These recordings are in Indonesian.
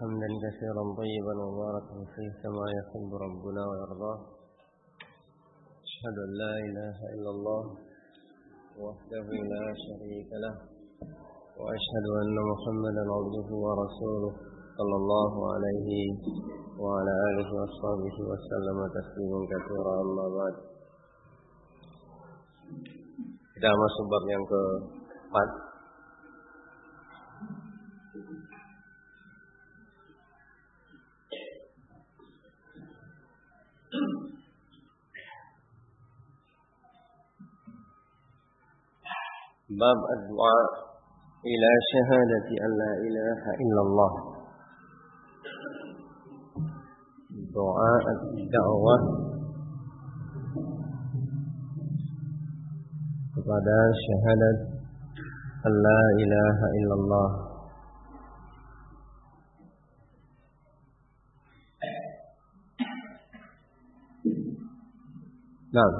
حمدا كثيرا طيبا مباركا فيه كما يحب ربنا ويرضاه. أشهد أن لا إله إلا الله وحده لا شريك له وأشهد أن محمدا عبده ورسوله صلى الله عليه وعلى آله وصحبه وسلم تسليما كثيرا. أما بعد Kita masuk bab yang keempat. باب الدعاء إلى شهادة أن لا إله إلا الله. دعاء الدعوة. بعد شهادة أن لا إله إلا الله. نعم.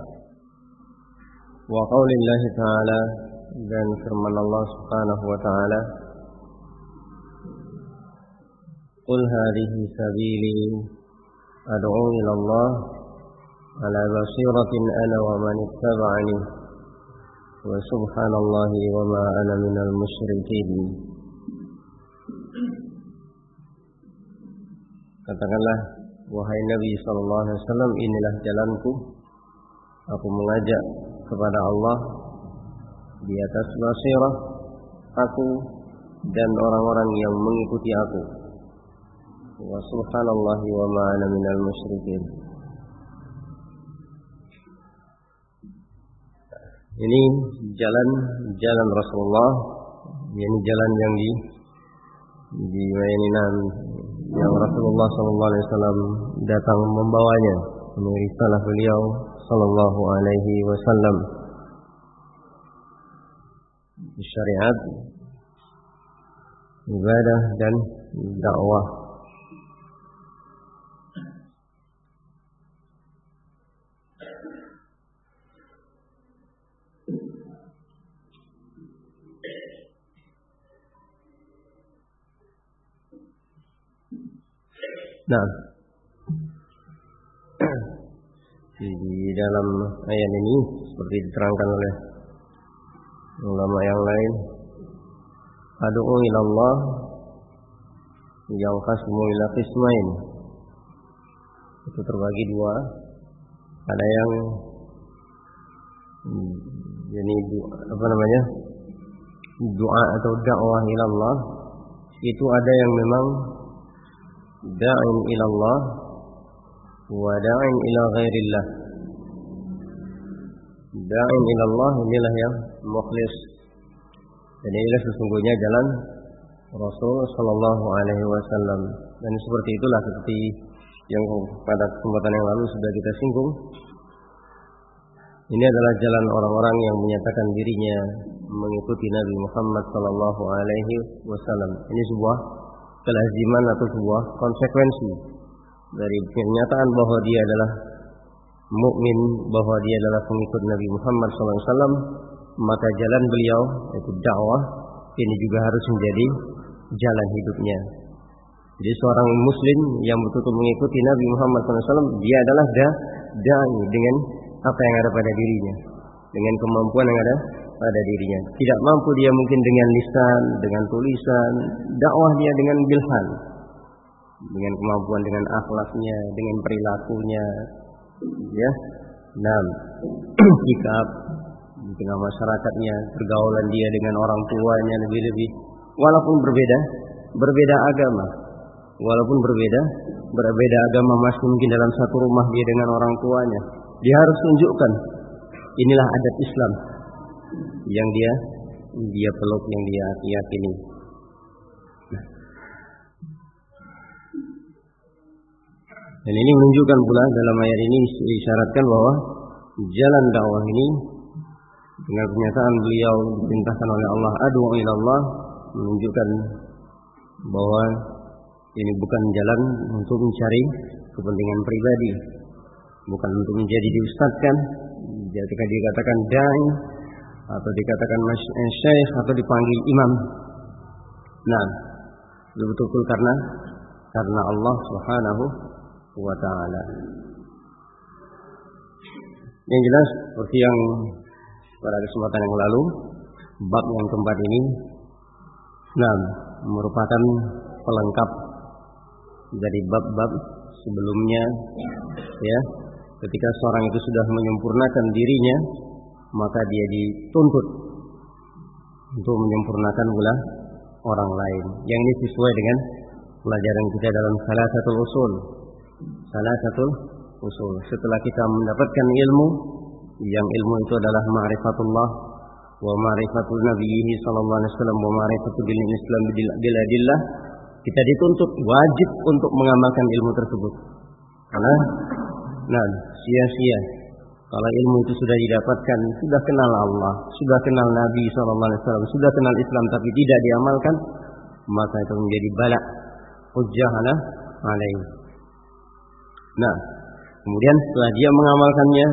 وقول الله تعالى dan firman Allah Subhanahu wa taala Qul hadhihi sabili ad'u ila Allah ala basiratin ana wa man ittaba'ani wa subhanallahi wa ma ana minal musyrikin. Katakanlah wahai Nabi sallallahu alaihi wasallam inilah jalanku. Aku mengajak kepada Allah di atas basirah aku dan orang-orang yang mengikuti aku. Wa subhanallahi wa ma ana minal musyrikin. Ini jalan jalan Rasulullah, ini jalan yang di di Mainan yang Rasulullah sallallahu alaihi wasallam datang membawanya, salah beliau sallallahu alaihi wasallam syariat, ibadah dan dakwah. Nah, di dalam ayat ini seperti diterangkan oleh ulama yang lain. Adu'u ilallah. Yang kasmu ila qismain. Itu terbagi dua. Ada yang hmm, jadi apa namanya? Doa atau dakwah ilallah. Itu ada yang memang da'in ilallah wa da'in ila ghairillah. Da'in ilallah inilah yang mukhlis. Dan inilah sesungguhnya jalan Rasul Shallallahu Alaihi Wasallam. Dan seperti itulah seperti yang pada kesempatan yang lalu sudah kita singgung. Ini adalah jalan orang-orang yang menyatakan dirinya mengikuti Nabi Muhammad Shallallahu Alaihi Wasallam. Ini sebuah kelaziman atau sebuah konsekuensi dari pernyataan bahwa dia adalah mukmin, bahwa dia adalah pengikut Nabi Muhammad SAW maka jalan beliau yaitu dakwah ini juga harus menjadi jalan hidupnya. Jadi seorang muslim yang betul-betul mengikuti Nabi Muhammad SAW dia adalah da dai dengan apa yang ada pada dirinya, dengan kemampuan yang ada pada dirinya. Tidak mampu dia mungkin dengan lisan, dengan tulisan, dakwah dia dengan bilhan, dengan kemampuan dengan akhlaknya, dengan perilakunya, ya. Nah, sikap di tengah masyarakatnya, pergaulan dia dengan orang tuanya lebih-lebih. Walaupun berbeda, berbeda agama. Walaupun berbeda, berbeda agama masih mungkin dalam satu rumah dia dengan orang tuanya. Dia harus tunjukkan inilah adat Islam yang dia dia peluk yang dia yakini. Dan ini menunjukkan pula dalam ayat ini disyaratkan bahwa jalan dakwah ini dengan pernyataan beliau diperintahkan oleh Allah adu Allah menunjukkan bahwa ini bukan jalan untuk mencari kepentingan pribadi, bukan untuk menjadi diustadkan. Ketika dikatakan dai atau dikatakan eh, syekh atau dipanggil imam. Nah, betul-betul karena karena Allah Subhanahu wa taala. Yang jelas seperti yang pada kesempatan yang lalu bab yang keempat ini nah merupakan pelengkap dari bab-bab sebelumnya ya. Ketika seorang itu sudah menyempurnakan dirinya maka dia dituntut untuk menyempurnakan pula orang lain. Yang ini sesuai dengan pelajaran kita dalam salah satu usul. Salah satu usul. Setelah kita mendapatkan ilmu yang ilmu itu adalah ma'rifatullah wa ma'rifatul nabiyhi sallallahu alaihi wasallam wa ma'rifatul bil islam bil kita dituntut wajib untuk mengamalkan ilmu tersebut. Karena nah sia-sia. Kalau ilmu itu sudah didapatkan sudah kenal Allah sudah kenal Nabi sallallahu alaihi wasallam sudah kenal Islam tapi tidak diamalkan maka itu menjadi balak hujjah ala alaihi nah kemudian setelah dia mengamalkannya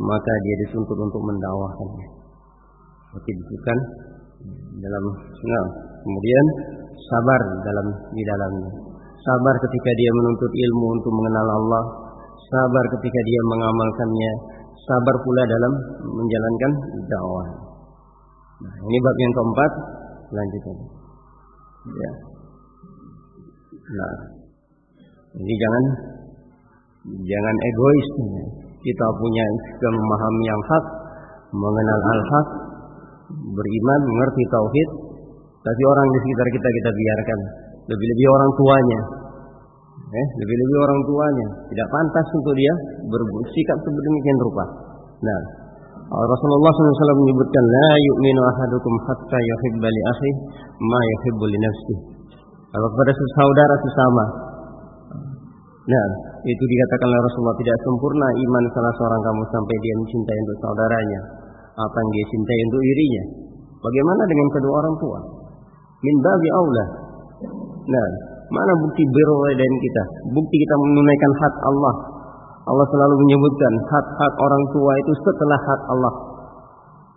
maka dia dituntut untuk mendakwakannya. Seperti disebutkan dalam nah, kemudian sabar dalam di dalamnya. Sabar ketika dia menuntut ilmu untuk mengenal Allah, sabar ketika dia mengamalkannya, sabar pula dalam menjalankan dakwah. Nah, ini bab yang keempat, lanjutkan. Ya. Nah, ini jangan jangan egois kita punya sudah memahami yang hak, mengenal al-haq, beriman, mengerti tauhid, tapi orang di sekitar kita kita biarkan. Lebih-lebih orang tuanya. Eh, lebih-lebih orang tuanya. Tidak pantas untuk dia bersikap sedemikian rupa. Nah, Rasulullah SAW menyebutkan la yu'minu ahadukum hatta yuhibba li akhi ma yuhibbu li. Kalau kepada saudara sesama. Nah, itu dikatakan oleh Rasulullah tidak sempurna iman salah seorang kamu sampai dia mencintai untuk saudaranya apa yang dia cintai untuk dirinya. Bagaimana dengan kedua orang tua? Min babi aula. Nah, mana bukti berwalidain kita? Bukti kita menunaikan hak Allah. Allah selalu menyebutkan hak-hak orang tua itu setelah hak Allah.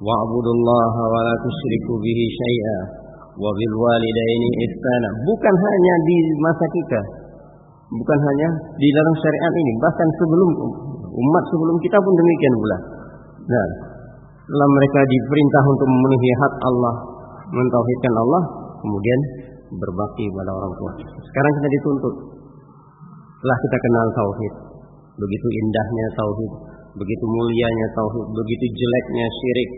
Wa'budullaha wa la tusyriku bihi syai'a wa bil walidaini ihsana. Bukan hanya di masa kita, Bukan hanya di dalam syariat ini, bahkan sebelum umat sebelum kita pun demikian pula. Dan setelah mereka diperintah untuk memenuhi hak Allah, mentauhidkan Allah, kemudian berbakti pada orang tua. Sekarang kita dituntut. Setelah kita kenal tauhid, begitu indahnya tauhid, begitu mulianya tauhid, begitu jeleknya syirik,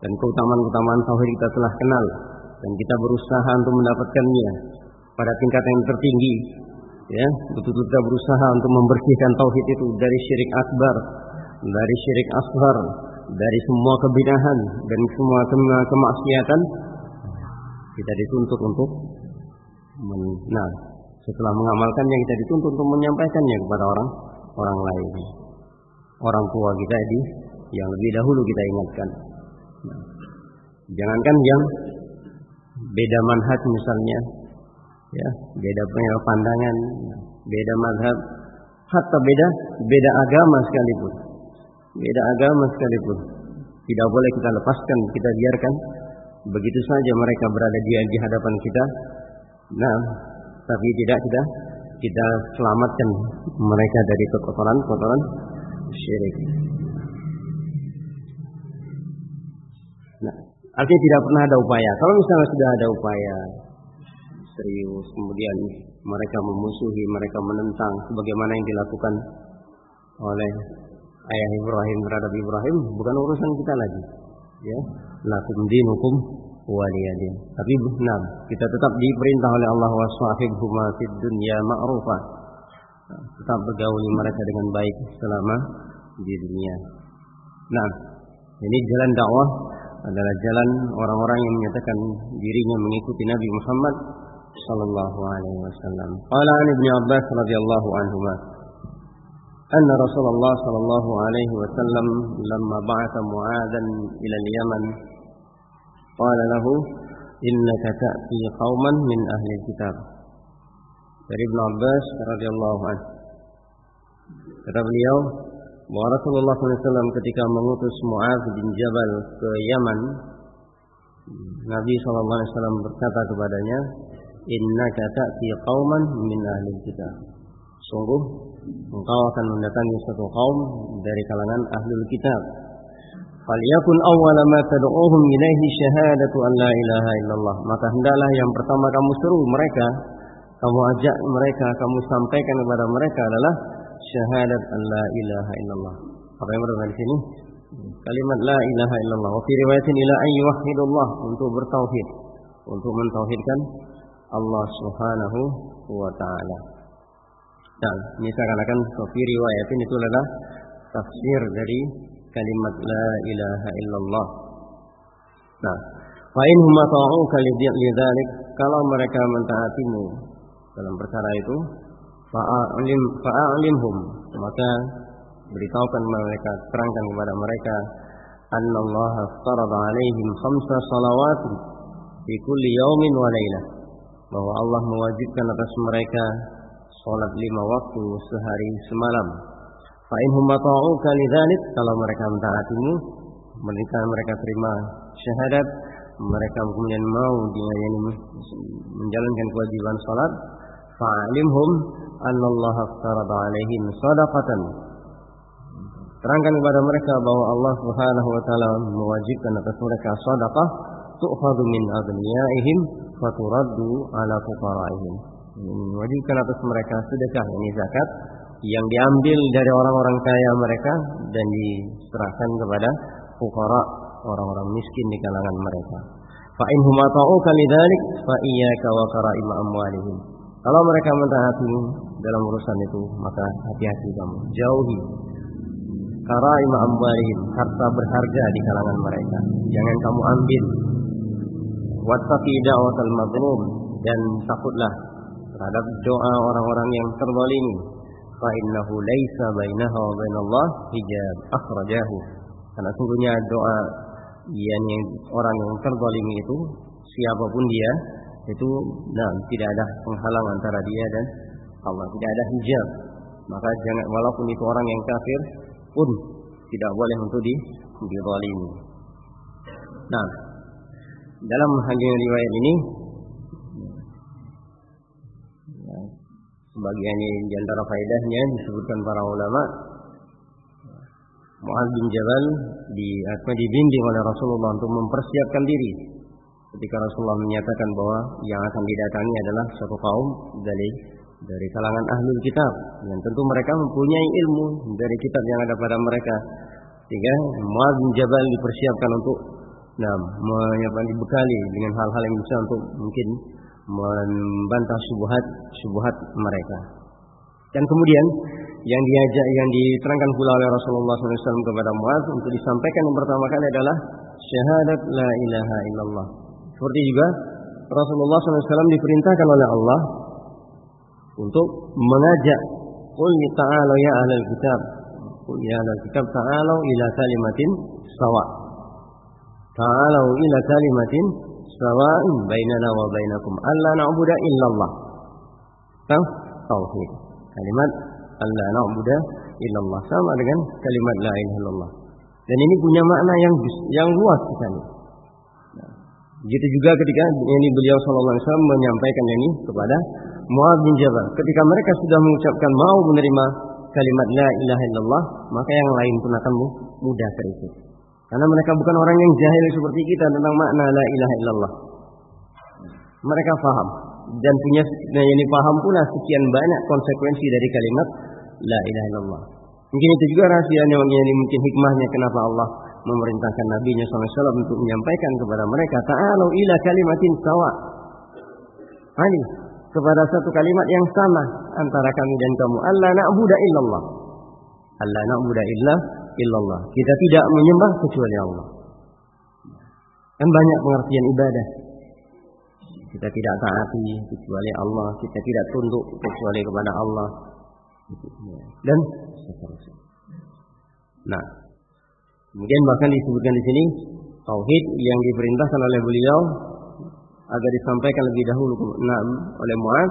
dan keutamaan-keutamaan tauhid kita telah kenal, dan kita berusaha untuk mendapatkannya pada tingkat yang tertinggi ya betul-betul kita berusaha untuk membersihkan tauhid itu dari syirik akbar, dari syirik asghar, dari semua kebinahan dan semua kemaksiatan. Kita dituntut untuk nah setelah mengamalkannya kita dituntut untuk menyampaikannya kepada orang orang lain. Orang tua kita di yang lebih dahulu kita ingatkan. Nah, jangankan yang beda manhaj misalnya ya beda pandangan beda madhab hatta beda beda agama sekalipun beda agama sekalipun tidak boleh kita lepaskan kita biarkan begitu saja mereka berada di di hadapan kita nah tapi tidak kita kita selamatkan mereka dari kekotoran-kotoran syirik. Nah, artinya tidak pernah ada upaya. Kalau misalnya sudah ada upaya, serius, kemudian mereka memusuhi, mereka menentang sebagaimana yang dilakukan oleh ayah Ibrahim terhadap Ibrahim, bukan urusan kita lagi. Ya, lakum dinukum waliyadin. Tapi benar, kita tetap diperintah oleh Allah wasahibhuma fid dunya ma'rufa. Tetap bergauli mereka dengan baik selama di dunia. Nah, ini jalan dakwah adalah jalan orang-orang yang menyatakan dirinya mengikuti Nabi Muhammad صلى الله عليه وسلم قال عن ابن عباس رضي الله عنهما أن رسول الله صلى الله عليه وسلم لما بعث معاذا إلى اليمن قال له إنك تأتي قوما من أهل الكتاب dari Ibn Abbas radhiyallahu anhu kata beliau bahwa Rasulullah SAW ketika mengutus Muaz bin Jabal ke Yaman Nabi SAW berkata kepadanya innaka ta'ti qauman min ahli kitab. Sungguh engkau akan mendatangi suatu kaum dari kalangan ahlul kitab. Falyakun awwala ma tad'uhum ilaihi syahadatu an la ilaha illallah. Maka hendaklah yang pertama kamu seru mereka kamu ajak mereka kamu sampaikan kepada mereka adalah syahadat an la ilaha illallah. Apa yang berada di sini? Kalimat la ilaha illallah. Wa fi riwayatin ila untuk bertauhid. Untuk mentauhidkan Allah Subhanahu wa taala. Dan ini seakan-akan fi riwayatin itu adalah tafsir dari kalimat la ilaha illallah. Nah, fa in hum ta'uka lidzalik kalau mereka mentaatimu dalam perkara itu fa'alim fa'alimhum maka beritahukan mereka terangkan kepada mereka annallaha farada alaihim khamsa salawat di kulli yaumin wa lailah bahwa Allah mewajibkan atas mereka salat lima waktu sehari semalam. Fa in hum ta'uka lidzalik kalau mereka mentaatimu mereka mereka terima syahadat mereka kemudian mau menjalankan kewajiban salat fa'alimhum annallaha farada alaihim sadaqatan. Terangkan kepada mereka bahwa Allah Subhanahu wa taala mewajibkan atas mereka sedekah tu'khadhu min aghniyaihim fa turaddu ala fuqaraihim. Mewajibkan atas mereka sedekah ini zakat yang diambil dari orang-orang kaya mereka dan diserahkan kepada fuqara orang-orang miskin di kalangan mereka. Fa in hum ata'uka lidzalik fa iyyaka wa qara'im amwalihim. Kalau mereka mentaati dalam urusan itu, maka hati-hati kamu, jauhi karaima amwalihim, harta berharga di kalangan mereka. Jangan kamu ambil. Wattaqi da'watal mazlum dan takutlah terhadap doa orang-orang yang terzalimi. Fa innahu laisa bainaha wa bainallah hijab akhrajahu. Karena sungguhnya doa yang orang yang terzalimi itu siapa pun dia itu nah tidak ada penghalang antara dia dan Allah, tidak ada hijab. Maka jangan walaupun itu orang yang kafir pun tidak boleh untuk di dizalimi. Nah, dalam hadis riwayat ini ya, sebagian di antara faedahnya disebutkan para ulama. Mu'ad bin Jabal di apa dibimbing oleh Rasulullah untuk mempersiapkan diri. Ketika Rasulullah menyatakan bahwa yang akan didatangi adalah suatu kaum dari dari kalangan ahlul kitab. Yang tentu mereka mempunyai ilmu dari kitab yang ada pada mereka. Sehingga Muaz bin Jabal dipersiapkan untuk nah menyiapkan dibekali dengan hal-hal yang bisa untuk mungkin membantah subuhat subuhat mereka. Dan kemudian yang diajak yang diterangkan pula oleh Rasulullah SAW kepada Muaz untuk disampaikan yang pertama kali adalah syahadat la ilaha illallah. Seperti juga Rasulullah SAW diperintahkan oleh Allah untuk mengajak Qul ta'ala ya ahlal kitab. Qul ya ahlal kitab ta'alau ila kalimatin sawa Ta'alau ila kalimatin sawa'in bainana wa bainakum alla na'budu illallah Tahu? Tauhid Kalimat alla na'budu illallah sama dengan kalimat la ilaha illallah dan ini punya makna yang yang luas sekali. Begitu juga ketika ini beliau sallallahu alaihi wasallam menyampaikan ini kepada Muad bin Jabal. Ketika mereka sudah mengucapkan mau menerima kalimat la ilaha illallah, maka yang lain pun akan mudah terikut. Karena mereka bukan orang yang jahil seperti kita tentang makna la ilaha illallah. Mereka faham dan punya nah ini paham pula sekian banyak konsekuensi dari kalimat la ilaha illallah. Mungkin itu juga rahasianya ini mungkin hikmahnya kenapa Allah memerintahkan Nabi Nya SAW untuk menyampaikan kepada mereka ta'alu ila kalimatin sawa. Ali kepada satu kalimat yang sama antara kami dan kamu. Allah na'budu illallah. Allah na'budu illa illallah. Kita tidak menyembah kecuali Allah. Kan banyak pengertian ibadah. Kita tidak taati kecuali Allah, kita tidak tunduk kecuali kepada Allah. Dan seterusnya. Nah, kemudian bahkan disebutkan di sini tauhid yang diperintahkan oleh beliau agar disampaikan lebih dahulu enam oleh Muaz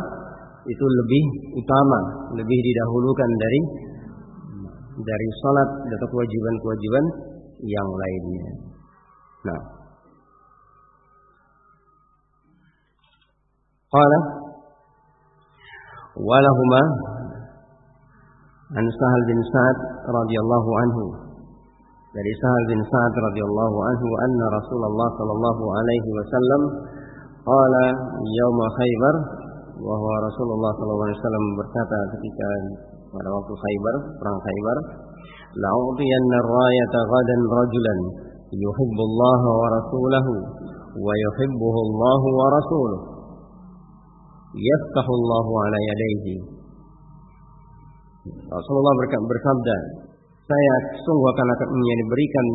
itu lebih utama, lebih didahulukan dari dari salat atau kewajiban-kewajiban yang lainnya. Nah, Qala walahuma an Sahal bin Sa'ad radhiyallahu anhu dari Sahal bin Sa'ad radhiyallahu anhu anna Rasulullah sallallahu alaihi wasallam qala yaum Khaybar bahwa Rasulullah sallallahu alaihi wasallam berkata ketika pada waktu Khaybar perang Khaybar la'utiyanna rayata ghadan rajulan yuhibbullaha wa rasulahu wa yuhibbuhu Allah wa rasuluhu. Yaftahullahu ala yadayhi. Rasulullah bersabda saya sungguh akan akan diberikan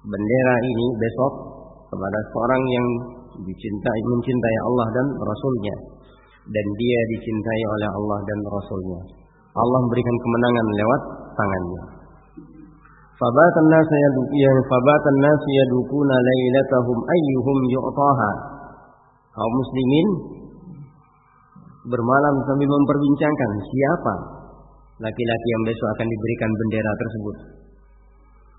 bendera ini besok kepada seorang yang dicintai mencintai Allah dan Rasulnya. Dan dia dicintai oleh Allah dan Rasulnya Allah memberikan kemenangan lewat tangannya Fabatan nas yang fabatan nas yadukuna lailatahum ayyuhum yu'taha kaum muslimin bermalam sambil memperbincangkan siapa laki-laki yang besok akan diberikan bendera tersebut.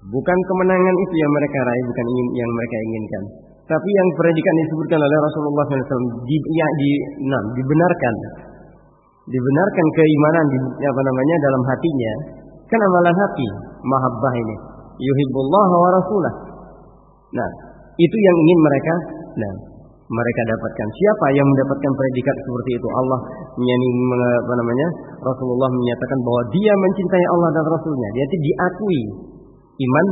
Bukan kemenangan itu yang mereka raih, bukan yang mereka inginkan. Tapi yang predikat disebutkan oleh Rasulullah SAW di, ya, di, nah, dibenarkan, dibenarkan keimanan di, apa namanya dalam hatinya. Kan amalan hati, mahabbah ini. Yuhibbullah wa rasulah. Nah, itu yang ingin mereka. Nah, mereka dapatkan. Siapa yang mendapatkan predikat seperti itu? Allah apa namanya? Rasulullah menyatakan bahwa dia mencintai Allah dan Rasulnya. Dia diakui iman,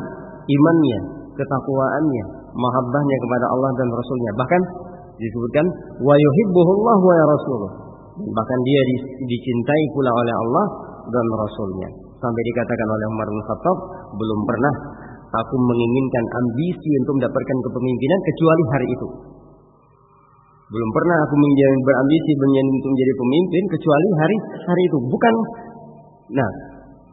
imannya, ketakwaannya, mahabbahnya kepada Allah dan Rasulnya. Bahkan disebutkan wa yuhibbuhullah wa rasuluh. Bahkan dia dicintai pula oleh Allah dan Rasulnya. Sampai dikatakan oleh Umar bin Khattab, belum pernah aku menginginkan ambisi untuk mendapatkan kepemimpinan kecuali hari itu. Belum pernah aku berambisi untuk menjadi pemimpin kecuali hari hari itu. Bukan nah,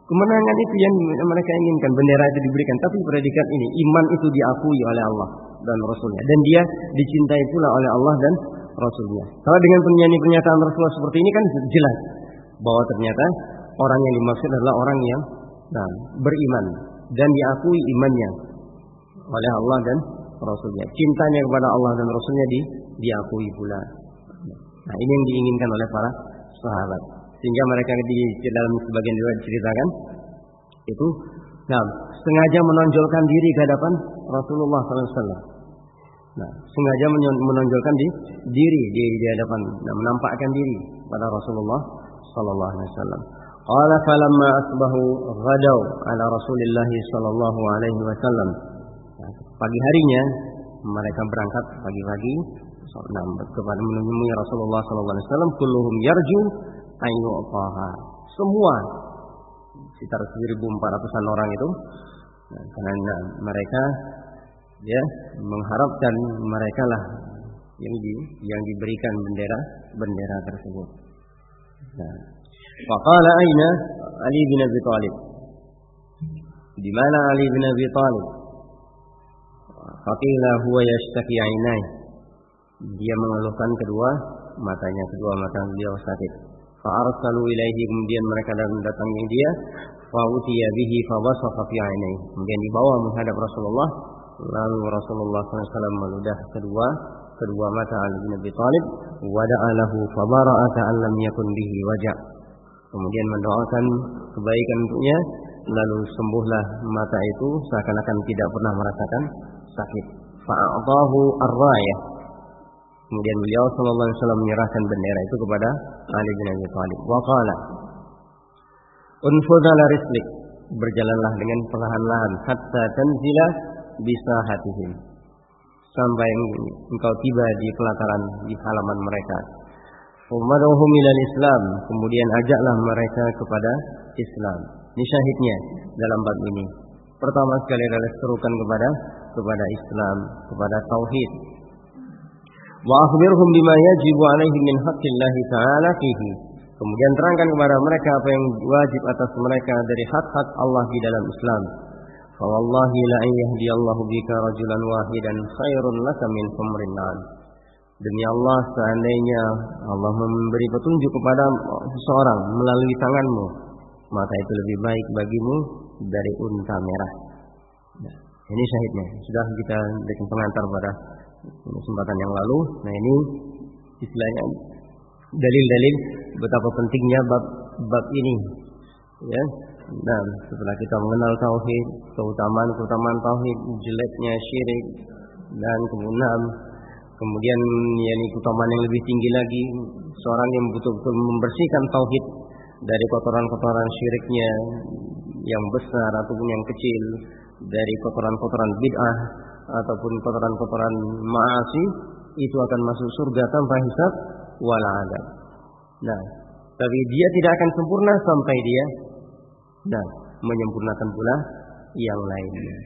kemenangan itu yang mereka inginkan, bendera itu diberikan, tapi predikat ini iman itu diakui oleh Allah dan Rasulnya dan dia dicintai pula oleh Allah dan Rasulnya. Kalau dengan pernyataan Rasulullah seperti ini kan jelas bahwa ternyata orang yang dimaksud adalah orang yang nah, beriman dan diakui imannya oleh Allah dan Rasulnya. Cintanya kepada Allah dan Rasulnya di, diakui pula. Nah ini yang diinginkan oleh para sahabat. Sehingga mereka di dalam sebagian juga diceritakan itu nah, sengaja menonjolkan diri ke hadapan Rasulullah SAW. Nah, sengaja menonjolkan di, diri di, di hadapan, nah, menampakkan diri pada Rasulullah Sallallahu Alaihi Wasallam. Qala falamma asbahu ghadaw ala Rasulillah sallallahu alaihi wasallam. Pagi harinya mereka berangkat pagi-pagi kepada menemui Rasulullah SAW. Kulluhum yarju ayyu'taha. Semua sekitar 1.400an orang itu nah, karena mereka ya mengharapkan mereka lah yang di, yang diberikan bendera bendera tersebut. Nah, aina Ali bin Abi Thalib? Di mana Ali bin Abi Thalib? Faqila huwa yashtaki ainai. Dia mengeluhkan kedua matanya, kedua mata beliau sakit. Fa'arsalu ilaihi kemudian mereka mendatangi dia. Fa'utiya bihi fawasafa fi ainai. Kemudian dibawa menghadap Rasulullah. Lalu Rasulullah SAW meludah kedua kedua mata Ali bin Abi Thalib. Wada'a lahu fabara'ata an lam yakun bihi wajah. Kemudian mendoakan kebaikan untuknya lalu sembuhlah mata itu seakan-akan tidak pernah merasakan sakit. Fa'adahu ar-rayah. Kemudian beliau sallallahu alaihi wasallam menyerahkan bendera itu kepada Ali bin Abi Thalib. Wa qala rislik. Berjalanlah dengan perlahan-lahan hatta tanzila bisa hatihim. Sampai engkau tiba di pelataran di halaman mereka. Umaduhum ilal Islam. Kemudian ajaklah mereka kepada Islam. Ini syahidnya dalam bab ini. Pertama sekali adalah serukan kepada kepada Islam, kepada tauhid. Wa akhbirhum bima yajibu alaihi min haqqillah ta'ala fihi. Kemudian terangkan kepada mereka apa yang wajib atas mereka dari hak-hak Allah di dalam Islam. Fawallahi la yahdiyallahu bika rajulan wahidan khairun laka min humrin Demi Allah seandainya Allah memberi petunjuk kepada seseorang melalui tanganmu, maka itu lebih baik bagimu dari unta merah. Nah, ini syahidnya. Sudah kita berikan pengantar pada kesempatan yang lalu. Nah ini istilahnya dalil-dalil betapa pentingnya bab bab ini. Ya. Nah, setelah kita mengenal tauhid, keutamaan-keutamaan tauhid, jeleknya syirik dan kemudian kemudian yakni keutamaan yang lebih tinggi lagi seorang yang betul-betul membersihkan tauhid dari kotoran-kotoran syiriknya yang besar ataupun yang kecil, dari kotoran-kotoran bid'ah ataupun kotoran-kotoran maasi itu akan masuk surga tanpa hisab wala adab. Nah, tapi dia tidak akan sempurna sampai dia nah menyempurnakan pula yang lainnya.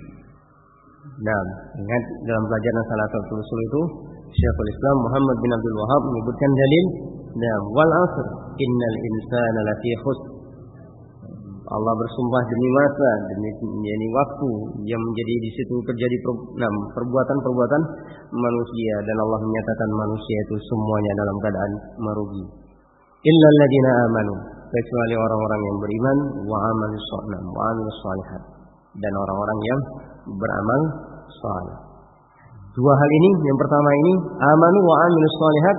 Nah, ingat dalam pelajaran salah satu usul itu Syekhul Islam Muhammad bin Abdul Wahab menyebutkan dalil nah wal asr innal insana lafi khusr Allah bersumpah demi masa, demi demi waktu yang menjadi di situ terjadi perbuatan-perbuatan manusia dan Allah menyatakan manusia itu semuanya dalam keadaan merugi. Illa alladziina amanu, kecuali orang-orang yang beriman wa amilus wa amilus shalihat dan orang-orang yang beramal saleh. Dua hal ini, yang pertama ini amanu wa amilus shalihat,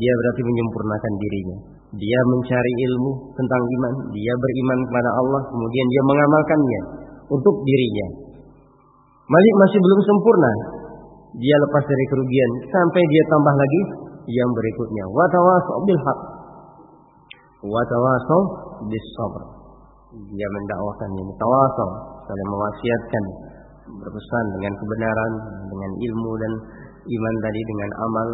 dia berarti menyempurnakan dirinya dia mencari ilmu tentang iman, dia beriman kepada Allah, kemudian dia mengamalkannya untuk dirinya. Masih masih belum sempurna. Dia lepas dari kerugian sampai dia tambah lagi yang berikutnya. Wa tawasau bil haq. Wa tawasau bis sabr. Dia mendakwakan ini tawasau, saling mewasiatkan berpesan dengan kebenaran, dengan ilmu dan iman tadi dengan amal.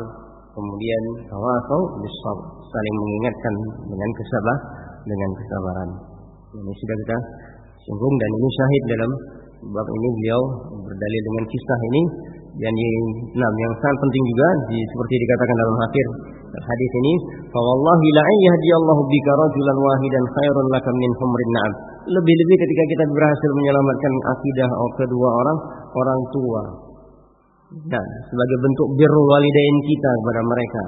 Kemudian tawasau bisabr saling mengingatkan dengan kesabar dengan kesabaran. Ini sudah kita singgung dan ini syahid dalam bab ini. Beliau berdalil dengan kisah ini dan yang enam yang sangat penting juga di, seperti dikatakan dalam akhir hadis ini fawallahi la yahdiyallahu bika rajulan wahidan khairun laka min humrin na'am lebih-lebih ketika kita berhasil menyelamatkan akidah kedua orang orang tua dan sebagai bentuk birrul walidain kita kepada mereka.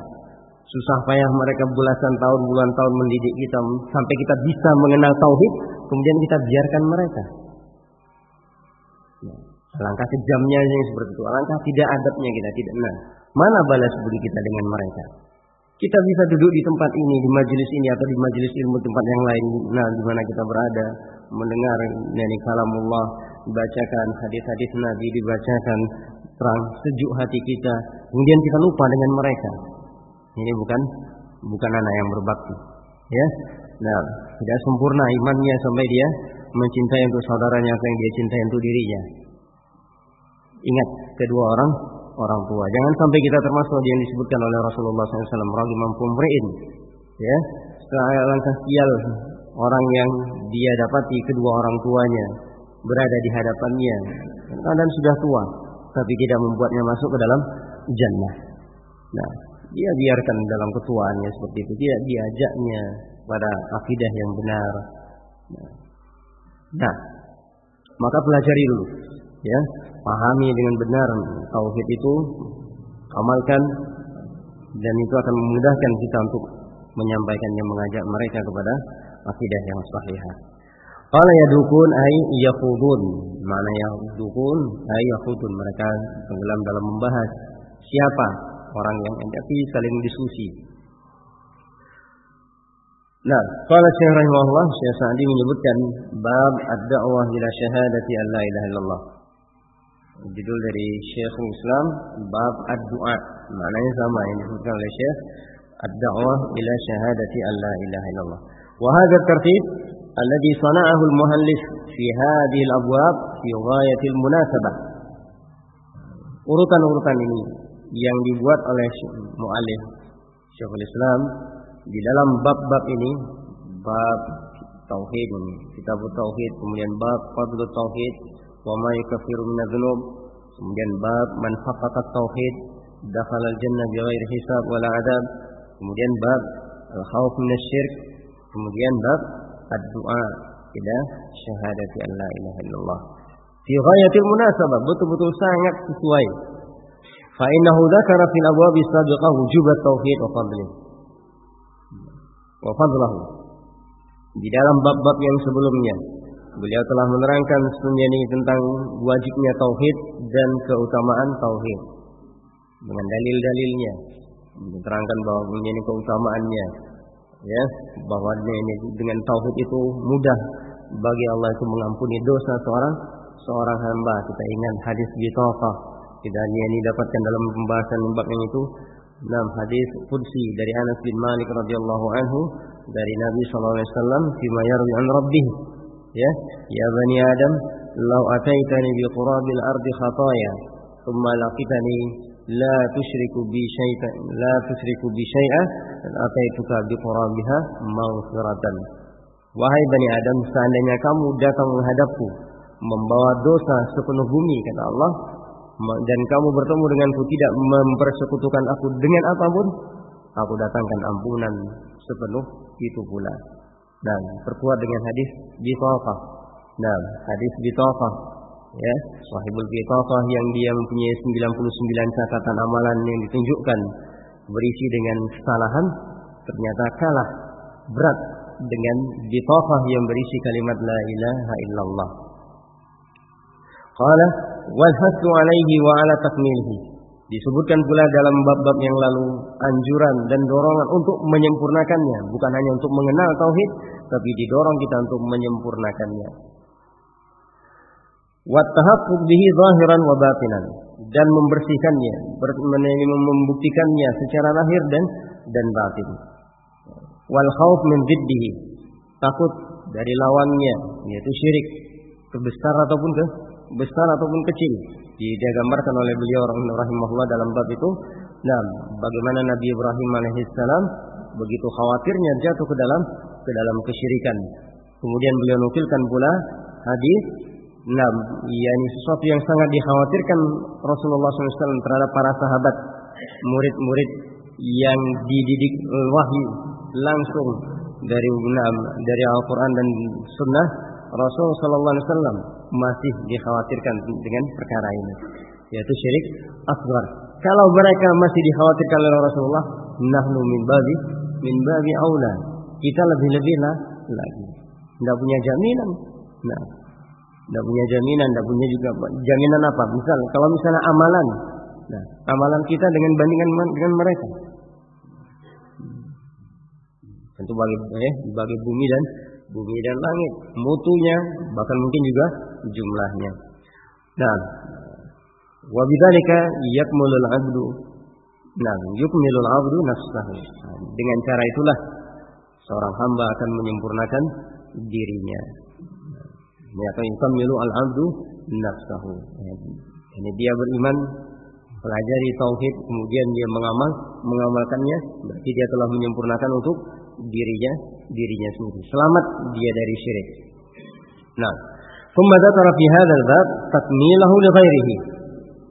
Susah payah mereka belasan tahun, bulan tahun mendidik kita sampai kita bisa mengenal tauhid, kemudian kita biarkan mereka. Ya. Alangkah kejamnya yang seperti itu. Alangkah tidak adabnya kita tidak nah. Mana balas budi kita dengan mereka? Kita bisa duduk di tempat ini, di majelis ini atau di majelis ilmu tempat yang lain, nah di mana kita berada, mendengar nyanyi kalamullah, dibacakan hadis-hadis Nabi dibacakan, terang sejuk hati kita, kemudian kita lupa dengan mereka. Ini bukan bukan anak yang berbakti. Ya. Nah, tidak sempurna imannya sampai dia mencintai untuk saudaranya apa yang dia cintai untuk dirinya. Ingat kedua orang orang tua. Jangan sampai kita termasuk yang disebutkan oleh Rasulullah SAW ragimam pumriin. Ya, langkah sial orang yang dia dapati kedua orang tuanya berada di hadapannya dan sudah tua tapi tidak membuatnya masuk ke dalam jannah. Nah, dia biarkan dalam ketuaannya seperti itu, dia diajaknya pada akidah yang benar. Nah, nah maka pelajari dulu, ya, pahami dengan benar tauhid itu, amalkan dan itu akan memudahkan kita untuk menyampaikannya, mengajak mereka kepada akidah yang sahihah. Qala yadukun ay yaqudun. Mana yadukun ay yaqudun. Mereka tenggelam dalam membahas siapa orang yang tapi saling diskusi. Nah, qala Syekh rahimahullah, Syekh Sa'di menyebutkan bab ad-da'wah ila syahadati an la ilaha illallah. Judul dari Syekhul Islam bab ad-du'a. Maknanya sama yang disebutkan oleh Syekh ad-da'wah ila syahadati an la ilaha illallah. Wa hadha tartib alladhi sana'ahu al-muhallif fi hadhihi al-abwab fi munasabah. Urutan-urutan ini yang dibuat oleh mu'alif Syekhul Islam di dalam bab-bab ini bab tauhid ini kitab tauhid kemudian bab fadlu tauhid wa ma yukaffiru min kemudian bab man haqqaqa tauhid dakhala al-jannah bighairi hisab wala adab kemudian bab al-khauf min syirk kemudian bab ad-du'a ila syahadati an la ilaha illallah. Fi ghayatil munasabah, betul-betul sangat sesuai. Fa innahu dzakara fil abwab sabiqah wujub tauhid wa fadlih. Wa fadlahu. Di dalam bab-bab yang sebelumnya, beliau telah menerangkan ini tentang wajibnya tauhid dan keutamaan tauhid dengan dalil-dalilnya. Diterangkan bahwa ini keutamaannya. Ya, bahwa dengan tauhid itu mudah bagi Allah itu mengampuni dosa seorang seorang hamba. Kita ingat hadis bitaqah. Kita ini dapatkan dalam pembahasan bab itu dalam hadis qudsi dari Anas bin Malik radhiyallahu anhu dari Nabi sallallahu alaihi wasallam fima yarwi an rabbih? Ya ya bani adam law ataitani bi qurabil ardi khataya thumma laqitani la tusyriku bi syai'an la tusyriku bi syai'a ataituka bi qurabiha maghfiratan. Wahai bani adam seandainya kamu datang menghadapku membawa dosa sepenuh bumi kata Allah dan kamu bertemu denganku tidak mempersekutukan aku dengan apa pun aku datangkan ampunan sepenuh itu pula. Dan perkuat dengan hadis bitaqah dan hadis bitaqah ya sahibul bitaqah yang dia mempunyai 99 catatan amalan yang ditunjukkan berisi dengan kesalahan ternyata kalah berat dengan bitaqah yang berisi kalimat la ilaha illallah. Qala wal hasu alaihi wa ala takmilihi. Disebutkan pula dalam bab-bab yang lalu anjuran dan dorongan untuk menyempurnakannya. Bukan hanya untuk mengenal tauhid tapi didorong kita untuk menyempurnakannya. Wattahaqqu bihi zahiran wa batinan. Dan membersihkannya membuktikannya secara lahir dan dan batin. Wal khauf min takut dari lawannya yaitu syirik. Kebesar ataupun ke besar ataupun kecil. Dia gambarkan oleh beliau rahimahullah dalam bab itu. Nah bagaimana Nabi Ibrahim alaihissalam begitu khawatirnya jatuh ke dalam ke dalam kesyirikan. Kemudian beliau nukilkan pula hadis. Nah, yakni sesuatu yang sangat dikhawatirkan Rasulullah SAW terhadap para sahabat, murid-murid yang dididik wahyu langsung dari dari Al-Quran dan Sunnah Rasul Sallallahu Alaihi Wasallam masih dikhawatirkan dengan perkara ini, yaitu syirik asgar. Kalau mereka masih dikhawatirkan oleh Rasulullah, nahnu min babi min babi aula. Kita lebih-lebih lah lagi. Tidak punya jaminan. Nah, tidak punya jaminan, tidak punya juga jaminan apa? Misal, kalau misalnya amalan, nah, amalan kita dengan bandingan dengan mereka, tentu bagi eh, bagi bumi dan bumi dan langit, mutunya bahkan mungkin juga jumlahnya. Nah, wa bidzalika yakmulul 'abdu. Nah, yukmilul 'abdu nafsahu. Dengan cara itulah seorang hamba akan menyempurnakan dirinya. Ini akan yukmilu al-'abdu nafsahu. Ini dia beriman, pelajari tauhid, kemudian dia mengamal, mengamalkannya, berarti dia telah menyempurnakan untuk dirinya dirinya sendiri. Selamat dia dari syirik. Nah, ثم ذكر في هذا الباب تكميله لغيره.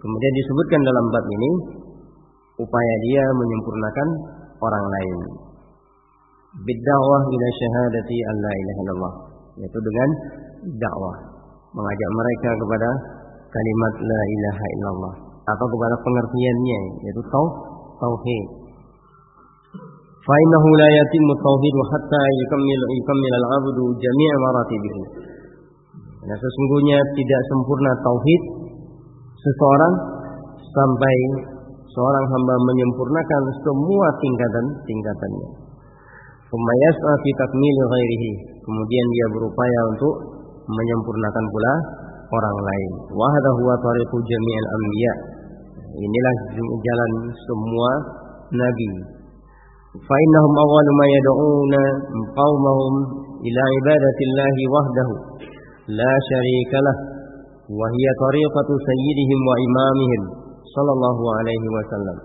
Kemudian disebutkan dalam bab ini upaya dia menyempurnakan orang lain. Bidda'wah ila syahadati an la ilaha illallah. Yaitu dengan dakwah, mengajak mereka kepada kalimat la ilaha illallah atau kepada pengertiannya yaitu tauhid. Innahu la yatimmu tauhid hatta yukammil yukammil al-'abdu jami' maratibihi. Nah, sesungguhnya tidak sempurna tauhid seseorang sampai seorang hamba menyempurnakan semua tingkatan-tingkatannya. Kemayas'a fi takmil ghairihi. Kemudian dia berupaya untuk menyempurnakan pula orang lain. Wa hadha huwa tariqu anbiya. Inilah jalan semua nabi. Innahum awwalu ma yad'una qaumahum ila ibadatillahi wahdahu la syarika lah wa hiya tariqatu sayyidihim wa imamihim sallallahu alaihi wasallam.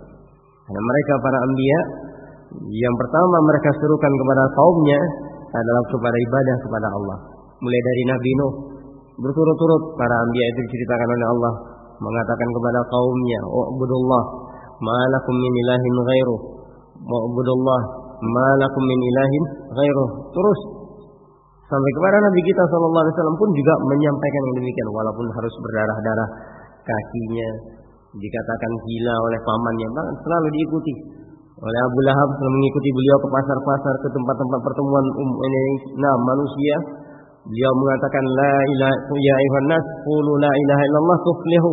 Karena mereka para anbiya yang pertama mereka serukan kepada kaumnya adalah kepada ibadah kepada Allah. Mulai dari Nabi Nuh berturut-turut para anbiya itu diceritakan oleh Allah mengatakan kepada kaumnya, "Ubudullah, ma lakum min ilahin ghairuh." Ubudullah, ma lakum min ilahin ghairuh. Terus sampai kepada Nabi kita Shallallahu Alaihi Wasallam pun juga menyampaikan yang demikian walaupun harus berdarah-darah kakinya dikatakan gila oleh pamannya bahkan selalu diikuti oleh Abu Lahab selalu mengikuti beliau ke pasar-pasar ke tempat-tempat pertemuan um, ini nah manusia beliau mengatakan la ilaha ya ayuhan nas qulu la ilaha illallah tuflihu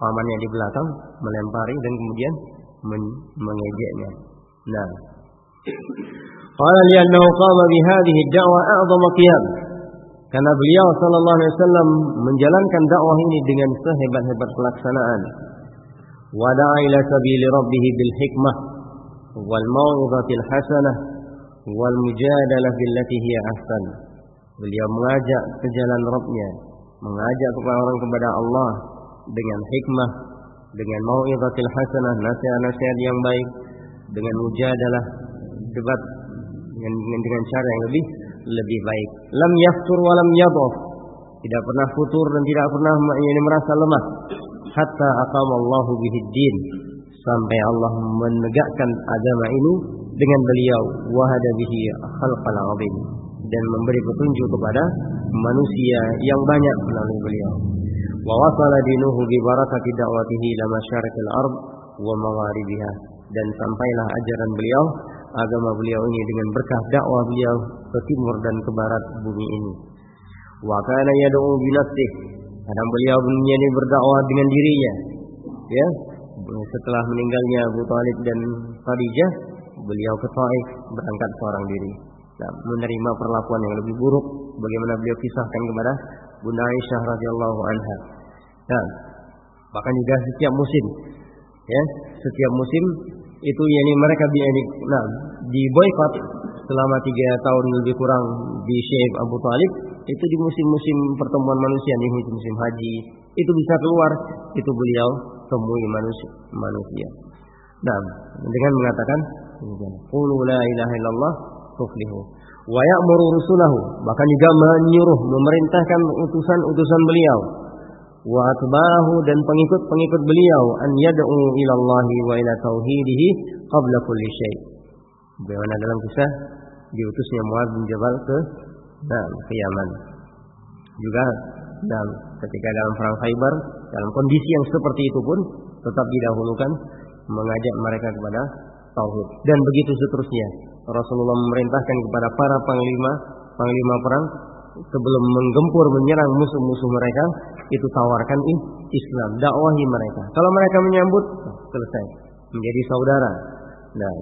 pamannya di belakang melempari dan kemudian men mengejeknya. Nah, qala li'annahu qama bihadhihi ad-da'wa a'dhama qiyam. Karena beliau sallallahu alaihi wasallam menjalankan dakwah ini dengan sehebat-hebat pelaksanaan. Wada'a ila sabili rabbih bil hikmah wal mau'izatil hasanah wal mujadalah. Beliau mengajak ke jalan Rabbnya, mengajak kepada orang kepada Allah dengan hikmah, dengan mau'izatil hasanah, nasihat-nasihat yang baik, dengan mujadalah debat dengan, dengan cara yang lebih lebih baik. Lam yaftur wa lam yadhaf. Tidak pernah futur dan tidak pernah ini merasa lemah. Hatta aqama Allahu bihi din. Sampai Allah menegakkan agama ini dengan beliau wahada bihi khalqal azim dan memberi petunjuk kepada manusia yang banyak melalui beliau. Wa wasala dinuhu bi barakati da'watihi ila masyarikil ard wa magharibiha dan sampailah ajaran beliau agama beliau ini dengan berkah dakwah beliau ke timur dan ke barat bumi ini. Wa kana yad'u bi. Kadang beliau menjadi berdakwah dengan dirinya. Ya, setelah meninggalnya Abu Talib dan Khadijah, beliau ke Taif berangkat seorang diri. Nah, menerima perlakuan yang lebih buruk bagaimana beliau kisahkan kepada Bunda Aisyah radhiyallahu anha. Nah, bahkan juga setiap musim ya, setiap musim itu yakni mereka di nah, di boykot selama tiga tahun lebih kurang di Syekh Abu Talib itu di musim-musim pertemuan manusia nih musim haji itu bisa keluar itu beliau temui manusia manusia. Nah, dengan mengatakan qulu la ilaha illallah bahkan juga menyuruh memerintahkan utusan-utusan beliau wa dan pengikut-pengikut beliau an yad'u ila Allah wa ila tauhidihi qabla kulli syai. Bagaimana dalam kisah diutusnya Muaz bin Jabal ke nah, ke Yaman. Juga dan ketika dalam perang Khaybar dalam kondisi yang seperti itu pun tetap didahulukan mengajak mereka kepada tauhid dan begitu seterusnya. Rasulullah memerintahkan kepada para panglima panglima perang sebelum menggempur menyerang musuh-musuh mereka itu tawarkan Islam dakwahi mereka. Kalau mereka menyambut selesai. Menjadi saudara. Nah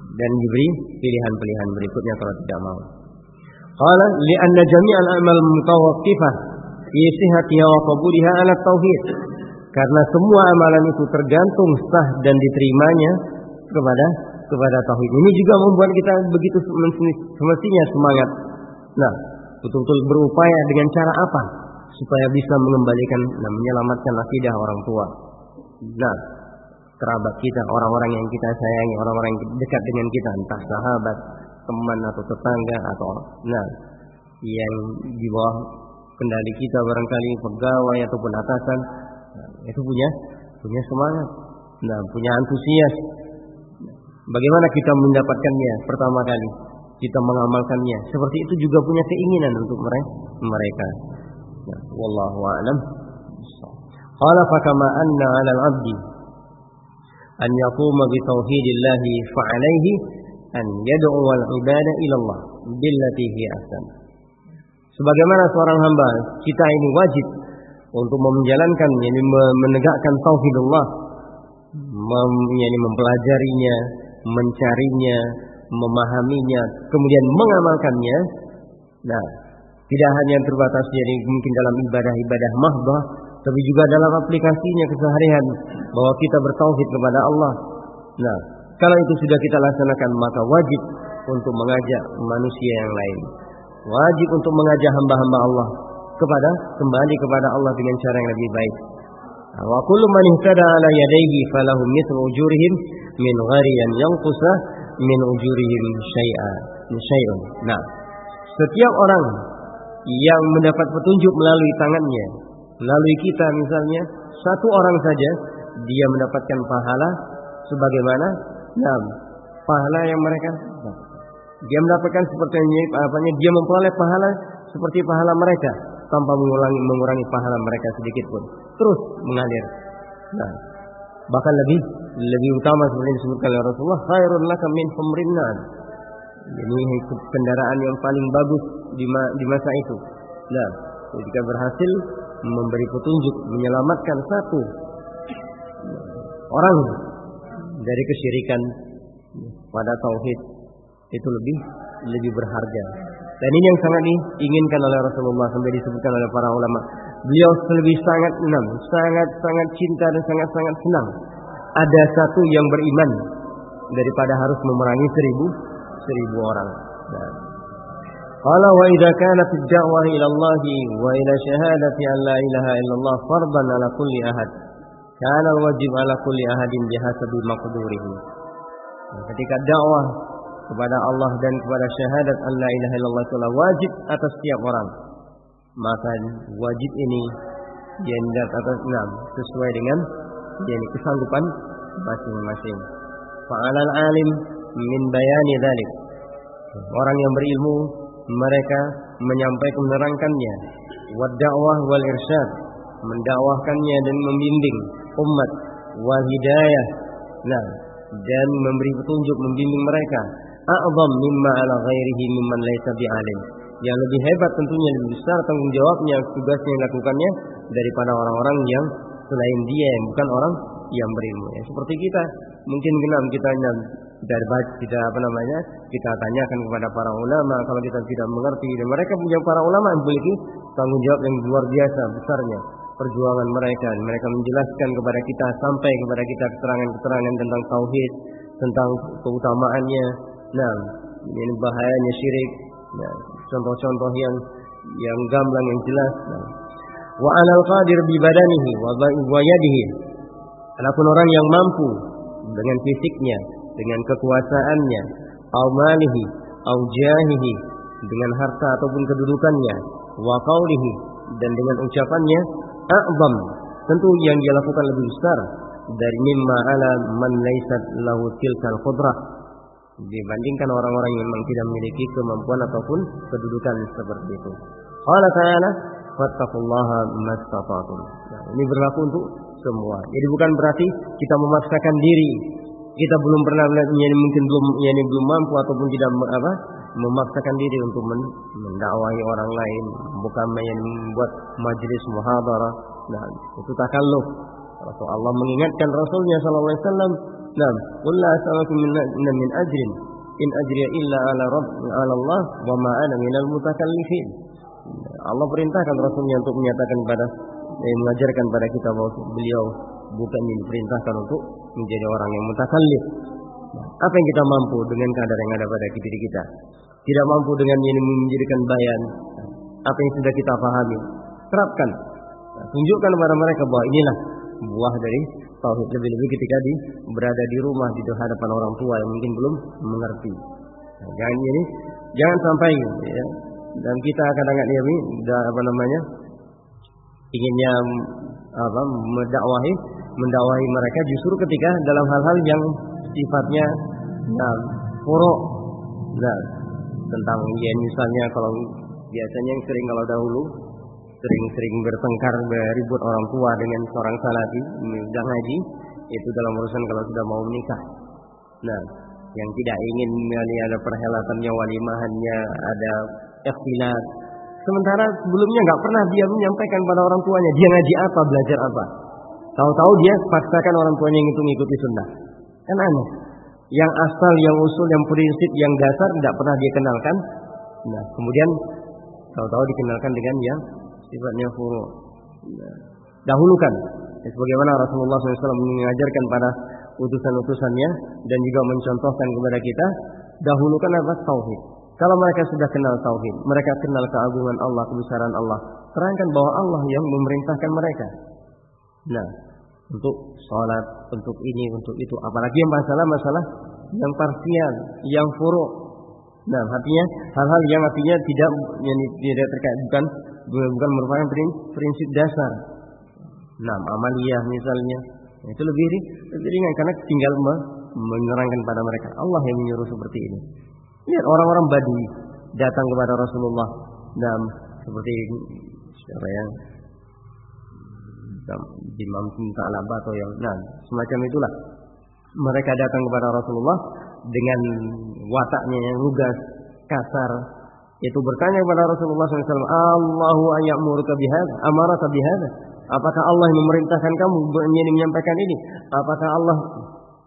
dan diberi pilihan-pilihan berikutnya kalau tidak mau. Qala li'anna jami'al amal mutawaqqifah fi sihhatiha wa qabuliha ala tauhid. Karena semua amalan itu tergantung sah dan diterimanya kepada kepada tauhid. Ini juga membuat kita begitu semestinya semangat. Nah, betul-betul berupaya dengan cara apa supaya bisa mengembalikan dan menyelamatkan akidah orang tua. Nah, kerabat kita, orang-orang yang kita sayangi, orang-orang yang dekat dengan kita, entah sahabat, teman atau tetangga atau nah yang di bawah kendali kita barangkali pegawai ataupun atasan nah, itu punya punya semangat, nah punya antusias. Bagaimana kita mendapatkannya pertama kali? Kita mengamalkannya. Seperti itu juga punya keinginan untuk mereka. Ya, wallahu a'lam. Qala fa kama anna 'ala al-'abdi an yaquma bi tauhidillah fa 'alayhi an yad'u al-ibada ila Allah billati hi ahsan. Sebagaimana seorang hamba, kita ini wajib untuk menjalankan yakni menegakkan tauhidullah, mem, yakni mempelajarinya, mencarinya, memahaminya, kemudian mengamalkannya. Nah, tidak hanya terbatas jadi mungkin dalam ibadah-ibadah mahbah, tapi juga dalam aplikasinya keseharian bahwa kita bertauhid kepada Allah. Nah, kalau itu sudah kita laksanakan maka wajib untuk mengajak manusia yang lain. Wajib untuk mengajak hamba-hamba Allah kepada kembali kepada Allah dengan cara yang lebih baik. Wa kullu man ihtada ala yadayhi falahu mithlu ujurihim min ghairi an yanqusa min ujurihim syai'a syai'un. Nah, setiap orang yang mendapat petunjuk melalui tangannya, melalui kita misalnya, satu orang saja dia mendapatkan pahala sebagaimana nah, pahala yang mereka dia mendapatkan seperti apanya dia memperoleh pahala seperti pahala mereka tanpa mengurangi mengurangi pahala mereka sedikit pun terus mengalir. Nah, bahkan lebih lebih utama seperti disebutkan oleh Rasulullah khairun laka min humrin Ini kendaraan yang paling bagus di, ma di masa itu. Nah, ketika berhasil memberi petunjuk menyelamatkan satu orang dari kesyirikan pada tauhid itu lebih lebih berharga. Dan ini yang sangat diinginkan oleh Rasulullah sampai disebutkan oleh para ulama beliau lebih sangat senang, sangat-sangat cinta dan sangat-sangat senang ada satu yang beriman daripada harus memerangi seribu seribu orang. Dan wa idza kana fi da'wa ila Allah wa ila syahadati an la ilaha illallah fardan ala kulli ahad kana wajib ala kulli ahadin bihasabi maqdurihi. Ketika dakwah kepada Allah dan kepada syahadat an la ilaha illallah itu wajib atas setiap orang maka wajib ini jendat atas enam sesuai dengan yani kesanggupan masing-masing. Fa'alal alim min bayani dzalik orang yang berilmu mereka menyampaikan menerangkannya. Wad dakwah wal irsyad. Mendakwahkannya dan membimbing umat. Wal hidayah. Nah dan memberi petunjuk membimbing mereka. A'zam mimma ala ghairihi mimman laisa bi'alim yang lebih hebat tentunya lebih besar tanggung jawabnya tugasnya yang lakukannya daripada orang-orang yang selain dia yang bukan orang yang berilmu ya, seperti kita mungkin genam kita dari kita apa namanya kita tanyakan kepada para ulama kalau kita tidak mengerti dan mereka punya para ulama yang memiliki tanggung jawab yang luar biasa besarnya perjuangan mereka mereka menjelaskan kepada kita sampai kepada kita keterangan-keterangan tentang tauhid tentang keutamaannya. Nah ini bahayanya syirik. Nah, contoh-contoh yang yang gamblang yang jelas. Wa anal qadir bi badanihi wa yadihi. Adapun orang yang mampu dengan fisiknya dengan kekuasaannya, au malihi, au jahihi, dengan harta ataupun kedudukannya, wa qawlihi, dan dengan ucapannya, a'zam, tentu yang dia lakukan lebih besar dari mimma ala man laysat lahu tilkal qudrah dibandingkan orang-orang yang memang tidak memiliki kemampuan ataupun kedudukan seperti itu. Qala ta'ala fattaqullaha mastata'tum. Nah, ini berlaku untuk semua. Jadi bukan berarti kita memaksakan diri kita belum pernah yani mungkin belum yani belum mampu ataupun tidak apa memaksakan diri untuk mendakwahi orang lain bukan membuat majelis muhadarah nah itu takalluf Rasul Allah mengingatkan Rasulnya sallallahu alaihi wasallam nah qul la as'alukum min, ajrin in ajriya illa ala rabb ala Allah wa ma minal mutakallifin Allah perintahkan Rasulnya untuk menyatakan kepada eh, mengajarkan pada kita bahwa beliau bukan diperintahkan untuk menjadi orang yang mutakallif. Apa yang kita mampu dengan kadar yang ada pada diri kita? Tidak mampu dengan ini menjadikan bayan. Apa yang sudah kita pahami, terapkan. Tunjukkan kepada mereka bahwa inilah buah dari tauhid lebih-lebih ketika di berada di rumah di hadapan orang tua yang mungkin belum mengerti. Nah, jangan ini, jangan sampai ya. Dan kita kadang-kadang ini apa namanya inginnya apa mendakwahi mendakwahi mereka justru ketika dalam hal-hal yang sifatnya nah, furu nah, tentang ya misalnya kalau biasanya yang sering kalau dahulu sering-sering bertengkar beribut orang tua dengan seorang salafi udah ngaji itu dalam urusan kalau sudah mau menikah nah yang tidak ingin ada perhelatannya walimahannya ada ikhtilat sementara sebelumnya nggak pernah dia menyampaikan pada orang tuanya dia ngaji apa belajar apa Tahu-tahu dia paksakan orang tuanya yang itu mengikuti sunnah. Kan aneh. Yang asal, yang usul, yang prinsip, yang dasar tidak pernah dia kenalkan. Nah, kemudian tahu-tahu dikenalkan dengan yang sifatnya furu. Dahulukan. Ya, sebagaimana Rasulullah SAW mengajarkan pada utusan-utusannya dan juga mencontohkan kepada kita, dahulukan apa? Tauhid. Kalau mereka sudah kenal tauhid, mereka kenal keagungan Allah, kebesaran Allah, terangkan bahwa Allah yang memerintahkan mereka. Nah, untuk sholat, untuk ini, untuk itu. Apalagi yang masalah-masalah yang parsial, yang furu. Nah, artinya hal-hal yang artinya tidak yang tidak terkait bukan bukan merupakan prinsip dasar. Nah, amaliyah misalnya, itu lebih ringan karena tinggal menerangkan pada mereka Allah yang menyuruh seperti ini. Lihat orang-orang Badui datang kepada Rasulullah dan seperti siapa yang Imam Ta'labah atau yang nah, semacam itulah. Mereka datang kepada Rasulullah dengan wataknya yang lugas, kasar. Itu bertanya kepada Rasulullah SAW, Allahu ayyamurka bihadza, amaraka bihadza. Apakah Allah memerintahkan kamu menyampaikan ini? Apakah Allah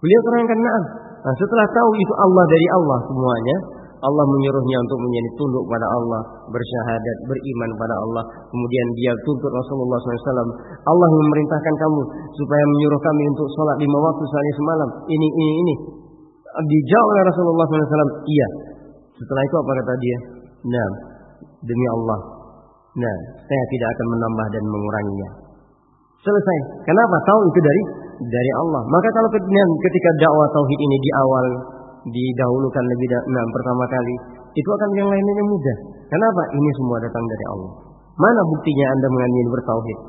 Beliau terangkan na'am. Nah, setelah tahu itu Allah dari Allah semuanya, Allah menyuruhnya untuk menjadi tunduk pada Allah, bersyahadat, beriman pada Allah. Kemudian dia tuntut Rasulullah SAW. Allah memerintahkan kamu supaya menyuruh kami untuk sholat lima waktu sehari semalam. Ini, ini, ini. Dijawab oleh Rasulullah SAW. Iya. Setelah itu apa kata dia? Nah, demi Allah. Nah, saya tidak akan menambah dan menguranginya. Selesai. Kenapa? Tahu itu dari dari Allah. Maka kalau ketika dakwah tauhid ini di awal didahulukan lebih nah, pertama kali, itu akan yang lainnya mudah. Kenapa? Ini semua datang dari Allah. Mana buktinya Anda mengambil bertauhid?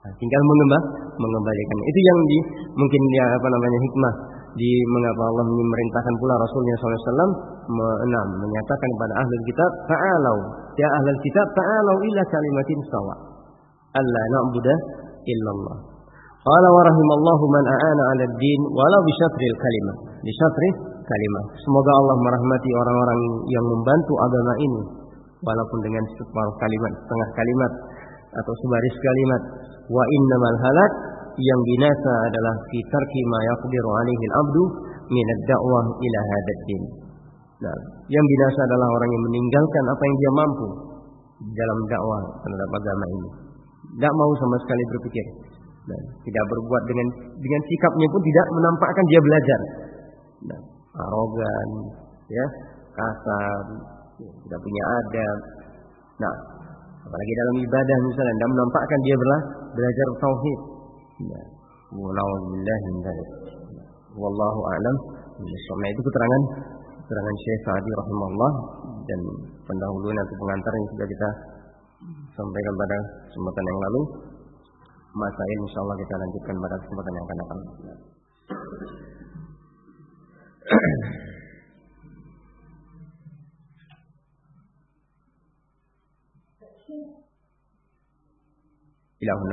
Nah, tinggal mengembang, mengembalikan. Itu yang di mungkin dia apa namanya hikmah di mengapa Allah memerintahkan pula Rasulnya SAW enam menyatakan kepada ahli kitab ta'alau ya ahli kitab ta'alau ila kalimatin sawa. Alla na'budu illallah. Qala wa rahimallahu man a'ana 'ala ad-din walau bi syatril kalimah. Kalimah. Semoga Allah merahmati orang-orang yang membantu agama ini. Walaupun dengan separuh kalimat setengah kalimat atau sebaris kalimat. Wa innamal halak yang binasa adalah fi tarki ma yaqdiru alaihi al-abdu min ad-da'wah ila hadzal din. Nah, yang binasa adalah orang yang meninggalkan apa yang dia mampu dalam dakwah terhadap agama ini. Tidak mau sama sekali berpikir. Dan tidak berbuat dengan dengan sikapnya pun tidak menampakkan dia belajar. Nah, arogan, ya, kasar, ya, tidak punya adab. Nah, apalagi dalam ibadah misalnya tidak menampakkan dia belajar tauhid. Ya. Wallahu Wallahu a'lam. Nah, itu keterangan keterangan Syekh Sa'di rahimahullah dan pendahuluan atau pengantar yang sudah kita sampaikan pada kesempatan yang lalu. Masail insyaallah kita lanjutkan pada kesempatan yang akan datang. Ilahun